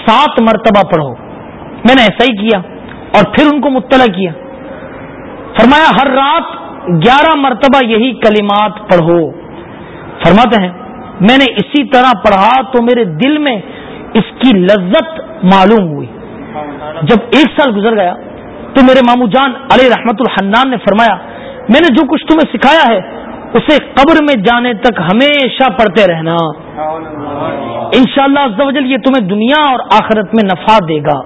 سات مرتبہ پڑھو۔ میں نے ایسا ہی کیا اور پھر ان کو مطلع کیا۔ فرمایا، ہر رات گیارہ مرتبہ یہی کلمات پڑھو۔ فرماتے ہیں میں نے اسی طرح پڑھا تو میرے دل میں اس کی لذت معلوم ہوئی۔ جب ایک سال گزر گیا تو میرے مامو جان علی رحمت الحنان نے فرمایا، میں نے جو کچھ تمہیں سکھایا ہے، اسے قبر میں جانے تک ہمیشہ پڑھتے رہنا۔ انشاءاللہ شاء اللہ یہ تمہیں دنیا اور آخرت میں نفع دے گا۔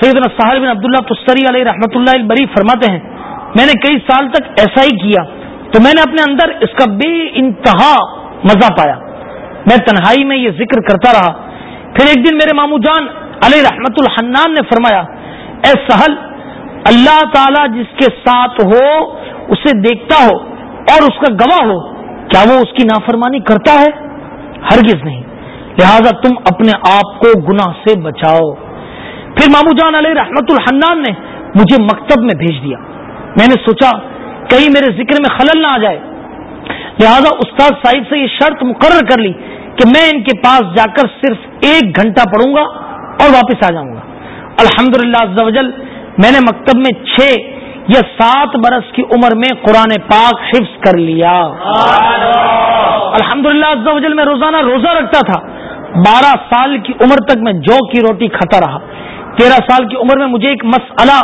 سیدنا صاحب بن عبداللہ تستری علیہ رحمۃ اللہ البری فرماتے ہیں، میں نے کئی سال تک ایسا ہی کیا۔ تو میں نے اپنے اندر اس کا بے انتہا مزہ پایا۔ میں تنہائی میں یہ ذکر کرتا رہا۔ پھر ایک دن میرے مامو جان علی رحمت الحنان نے فرمایا، اے سہل، اللہ تعالی جس کے ساتھ ہو، اسے دیکھتا ہو اور اس کا گواہ ہو، کیا وہ اس کی نافرمانی کرتا ہے؟ ہرگز نہیں۔ لہذا تم اپنے آپ کو گناہ سے بچاؤ۔ پھر مامو جان علیہ رحمت الحنان نے مجھے مکتب میں بھیج دیا۔ میں نے سوچا، کہیں میرے ذکر میں خلل نہ آ جائے۔ لہذا استاد صاحب سے یہ شرط مقرر کر لی کہ میں ان کے پاس جا کر صرف ایک گھنٹہ پڑھوں گا اور واپس آ جاؤں گا۔ الحمد للہ میں نے مکتب میں چھ یا سات برس کی عمر میں قرآن پاک حفظ کر لیا۔ الحمد للہ میں روزانہ روزہ رکھتا تھا۔ بارہ سال کی عمر تک میں جو کی روٹی کھاتا رہا۔ تیرہ سال کی عمر میں مجھے ایک مسئلہ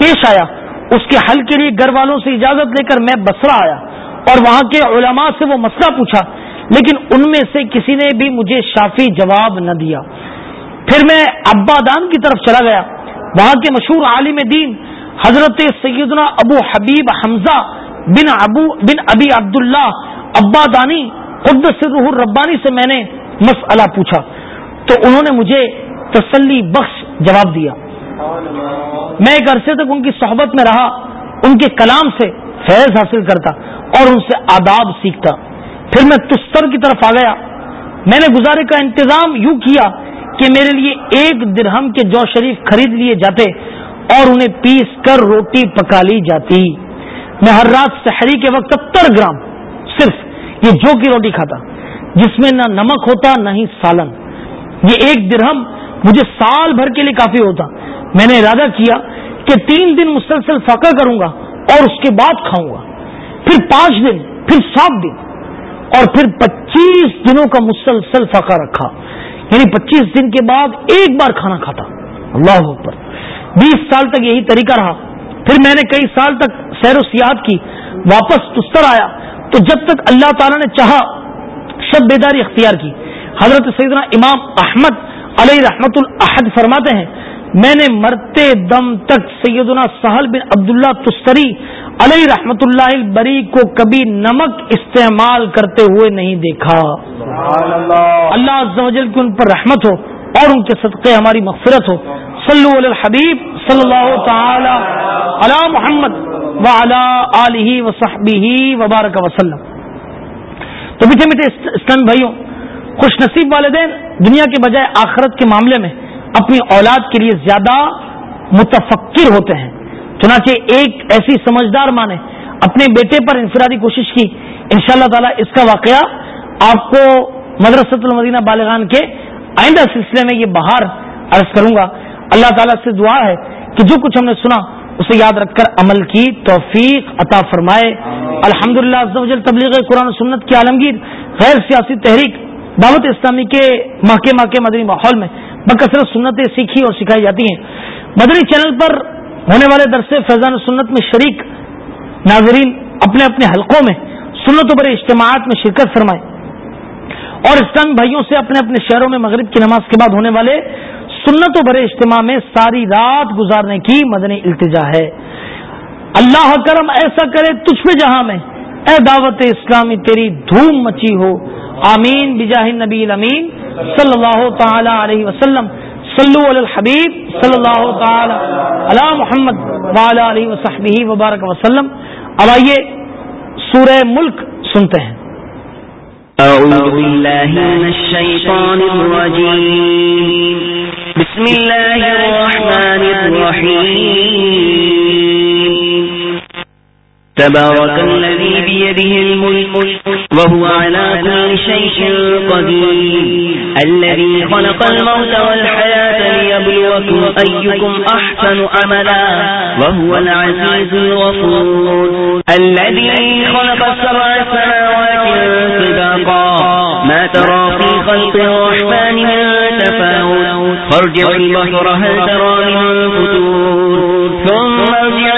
پیش آیا۔ اس کے حل کے لیے گھر والوں سے اجازت لے کر میں بسرا آیا۔ اور وہاں کے علماء سے وہ مسئلہ پوچھا، لیکن ان میں سے کسی نے بھی مجھے شافی جواب نہ دیا۔ پھر میں ابا دان کی طرف چلا گیا۔ وہاں کے مشہور عالم دین حضرت سیدنا ابو حبیب حمزہ بن ابو بن ابی عبداللہ ابا دانی خود روح ربانی سے میں نے مسئلہ پوچھا۔ تو انہوں نے مجھے تسلی بخش جواب دیا۔ میں ایک عرصے تک ان کی صحبت میں رہا، ان کے کلام سے۔ فیض حاصل کرتا اور ان سے آداب سیکھتا۔ پھر میں تستر کی طرف آ گیا۔ میں نے گزارے کا انتظام یوں کیا کہ میرے لیے ایک درہم کے جو شریف خرید لیے جاتے اور انہیں پیس کر روٹی پکا لی جاتی۔ میں ہر رات سحری کے وقت ستر گرام صرف یہ جو کی روٹی کھاتا، جس میں نہ نمک ہوتا نہ ہی سالن۔ یہ ایک درہم مجھے سال بھر کے لیے کافی ہوتا۔ میں نے ارادہ کیا کہ تین دن مسلسل فاقہ کروں گا اور اس کے بعد کھاؤں گا۔ پھر پانچ دن، پھر سات دن، اور پھر پچیس دنوں کا مسلسل فاقہ رکھا۔ یعنی پچیس دن کے بعد ایک بار کھانا کھاتا۔ اللہ پر بیس سال تک یہی طریقہ رہا۔ پھر میں نے کئی سال تک سیر و سیاحت کی، واپس تستر آیا۔ تو جب تک اللہ تعالیٰ نے چاہا، شب بیداری اختیار کی۔ حضرت سیدنا امام احمد علیہ رحمت الحد فرماتے ہیں میں نے مرتے دم تک سیدنا سہل بن عبداللہ تستری علیہ رحمت اللہ بری کو کبھی نمک استعمال کرتے ہوئے نہیں دیکھا۔ اللہ۔ عز و جل کی ان پر رحمت ہو اور ان کے صدقے ہماری مغفرت ہو۔ صلو علی الحبیب صلی اللہ تعالی علی محمد علیہ وصحبہ وبارک وسلم۔ تو میٹھے میٹھے اسلام بھائیوں خوش نصیب والدین دنیا کے بجائے آخرت کے معاملے میں اپنی اولاد کے لیے زیادہ متفکر ہوتے ہیں۔ چنانچہ ایک ایسی سمجھدار ماں نے اپنے بیٹے پر انفرادی کوشش کی۔ ان شاء اللہ تعالی اس کا واقعہ آپ کو مدرسۃ المدینہ بالغان کے آئندہ سلسلے میں یہ باہر عرض کروں گا۔ اللہ تعالیٰ سے دعا ہے کہ جو کچھ ہم نے سنا اسے یاد رکھ کر عمل کی توفیق عطا فرمائے۔ الحمد للہ تبلیغ قرآن و سنت کی عالمگیر غیر سیاسی تحریک دعوت اسلامی کے ماہ کے مدنی ماحول میں بکثرت سنتیں سیکھی اور سکھائی جاتی ہیں۔ مدنی چینل پر ہونے والے درس فیضان سنت میں شریک ناظرین اپنے اپنے حلقوں میں سنت و اجتماعات میں شرکت فرمائیں اور اسلام بھائیوں سے اپنے اپنے شہروں میں مغرب کی نماز کے بعد ہونے والے سنت و بڑے اجتماع میں ساری رات گزارنے کی مدنی التجا ہے۔ اللہ کرم ایسا کرے تجھ پہ جہاں میں اے دعوت اسلامی، تیری دھوم مچی ہو۔ آمین، بجاہ نبی امین صلی اللہ تعالی علیہ وسلم۔ صلو علی الحبیب صلی اللہ تعالی علی محمد وعلی علیہ وصحبہ وبارک وسلم۔ اب آئیے سورہ ملک سنتے ہیں۔ اعوذ باللہ من الشیطان الرجیم۔ بسم اللہ الرحمن الرحیم۔ تبارك الذي بيده الملك وهو على كل شيء قدير. الذي خلق الموت والحياة ليبلوكم أيكم أحسن عملا وهو العزيز الغفور. الذي خلق السبع سماوات سباقا. ما ترى في خلق الرحمن من تفاوت. فارجع البصر هل ترى من فتور. ثم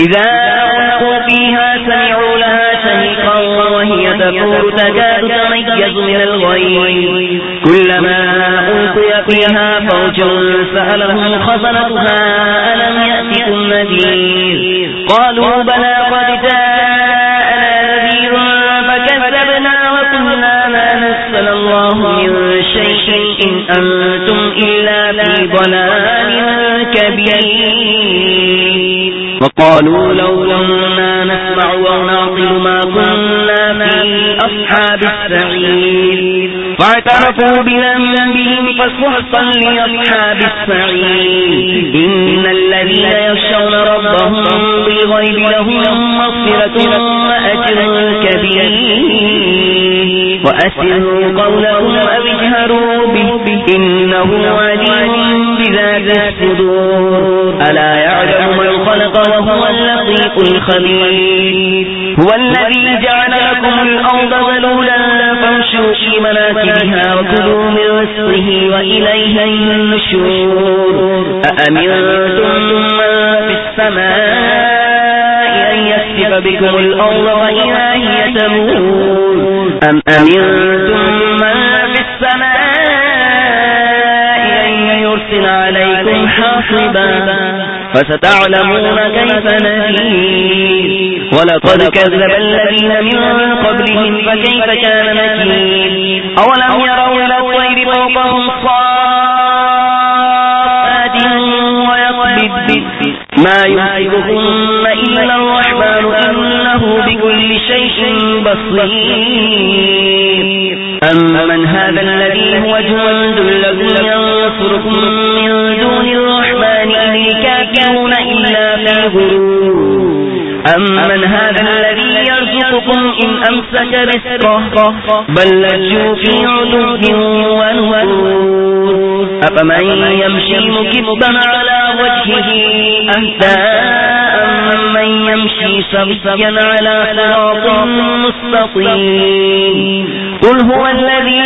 إذا ألقوا فيها سمعوا لها شهيقا وهي تفور تكاد تميز من الغيب كلما ألقي فيها فوج سألهم خزنتها ألم يأتكم نذير قالوا بلى قد جاءنا نذير فكذبنا وقلنا ما نزل الله من شيء إن أنتم إلا في ضلال كبير. وقالوا لو كنا نسمع ونعقل ما كنا في أصحاب السعير. فاعترفوا بذنبهم فسحقا لأصحاب السعير. إن الذين يخشون ربهم بالغيب لهم مغفرة وأجر كبير. وأسروا قولكم أو اجهروا به. إنه عليم بذات الصدور. اللطيف الخبير. هو الذي جعل لكم الأرض ذلولا فامشوا في مناكبها وكلوا من رزقه وإليه النشور. أأمنتم من في السماء أن يسفك بكم الأرض وإذا هي تمور أم أمنتم من في السماء أن يرسل عليكم حاصبا؟ فستعلمون كيف نذير ولقد كذب الذين من قبلهم فكيف كان نكير. أولم يروا إلى الطير فوقهم صافات ويقبض ما يمسكهن إلا الرحمن، إنه بكل شيء بصير. أمن هذا الذي هو جند لكم ينصركم؟ الكافرون إلا في غرور أمن هذا الذي يرزقكم إن أمسك رزقه بل لجوا في عدو ونور أفمن يمشي مكبا على وجهه أهدى أمن يمشي سبيا على صراط مستقيم قل هو الذي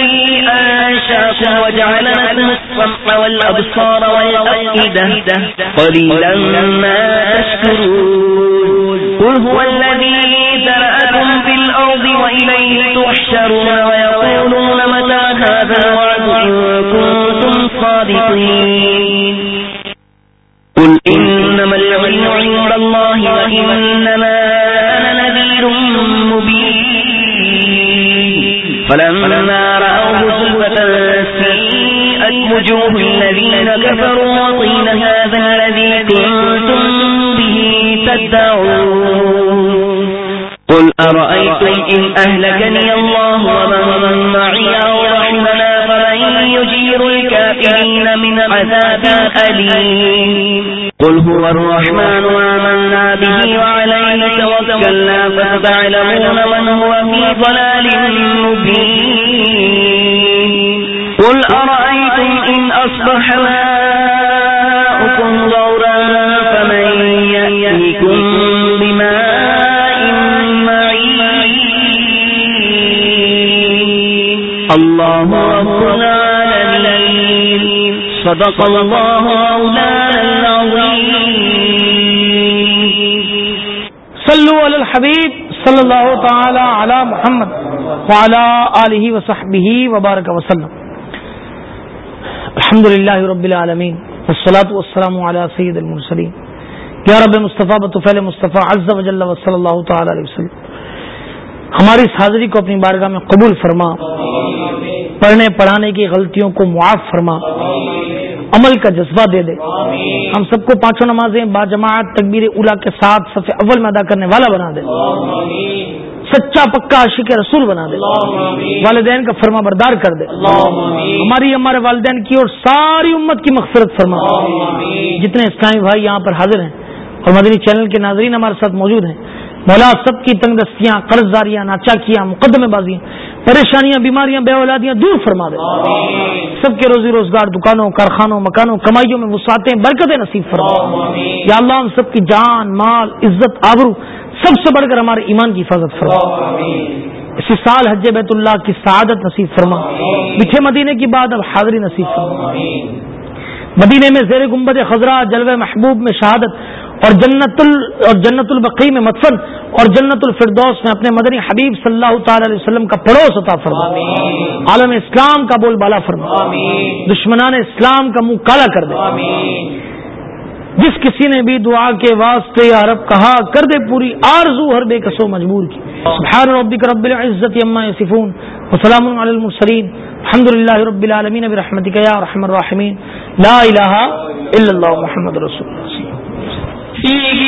أنشاكم وجعل لكم السمع والأبصار والأفئدة قليلا ما تشكرون قل هو الذي ذرأكم في الأرض وإليه تحشرون ويقولون متى هذا الوعد إن كنتم صادقين قل إنما العلم عند الله وإنما أنا نذير مبين. فلما رأوه زلفة سيئت وجوه الذين كفروا وقيل هذا الذي كنتم به تدعون. قل أرأيتم إن أهلكني الله ومن معي أو رحمنا يجير الكافرين من عذاب أليم. قل هو الرحمن وآمنا به وعليه توكلنا فستعلمون من هو في ضلال مبين. قل أرأيتم إن أصبح ماؤكم غورا فمن يأتيكم بماء معين. الله رب صدق الله مولانا العظيم. صلو علی الحبیب صلی اللہ تعالی علی محمد وعلی آلہ وصحبہ وبارک وسلم. الحمد للہ رب العالمین والصلاة والسلام علی سید المرسلین یا رب مصطفیٰ بطفیل مصطفیٰ عز و جل و صلی اللہ تعالی علیہ وسلم. ہماری اس حاضری کو اپنی بارگاہ میں قبول فرما۔ پڑھنے پڑھانے کی غلطیوں کو معاف فرما۔ عمل کا جذبہ دے دے۔ ہم سب کو پانچوں نمازیں باجماعت تکبیر اولا کے ساتھ سب سے اول میں ادا کرنے والا بنا دے۔ سچا پکا عاشق رسول بنا دے۔ والدین کا فرما بردار کر دے۔ ہماری ہمارے والدین کی اور ساری امت کی مغفرت فرما۔ جتنے اسلامی بھائی یہاں پر حاضر ہیں اور مدنی چینل کے ناظرین ہمارے ساتھ موجود ہیں مولا سب کی تنگ دستیاں قرض داریاں ناچاکیاں مقدمے بازیاں پریشانیاں بیماریاں بے اولادیاں دور فرما دے۔ سب کے روزی روزگار دکانوں کارخانوں مکانوں کمائیوں میں وسعتیں برکتیں نصیب فرما۔ یا اللہ ہم سب کی جان مال عزت آبرو سب سے بڑھ کر ہمارے ایمان کی حفاظت فرما۔ اسی سال حج بیت اللہ کی سعادت نصیب فرما۔ میٹھے مدینے کی بعد اب حاضری نصیب فرما۔ مدینے میں زیر گمبد خزرہ جلوہ محبوب میں شہادت اور جنت ال اور جنت البقی میں مدفن اور جنت الفردوس میں اپنے مدنی حبیب صلی اللہ تعالی علیہ وسلم کا پڑوس عطا فرما۔ عالم اسلام کا بول بالا فرما۔ دشمنان اسلام کا منہ کالا کر دے۔ جس کسی نے بھی دعا کے واسطے یا رب کہا کر دے پوری آرزو ہر بے کسو مجبور کی۔ سبحان ربک رب العزت عما یصفون وسلام علی المرسلین۔ الحمد للہ رب العالمین برحمتک یا رحم الرحمین لا الہ الا اللہ محمد رسول اللہ۔ صلی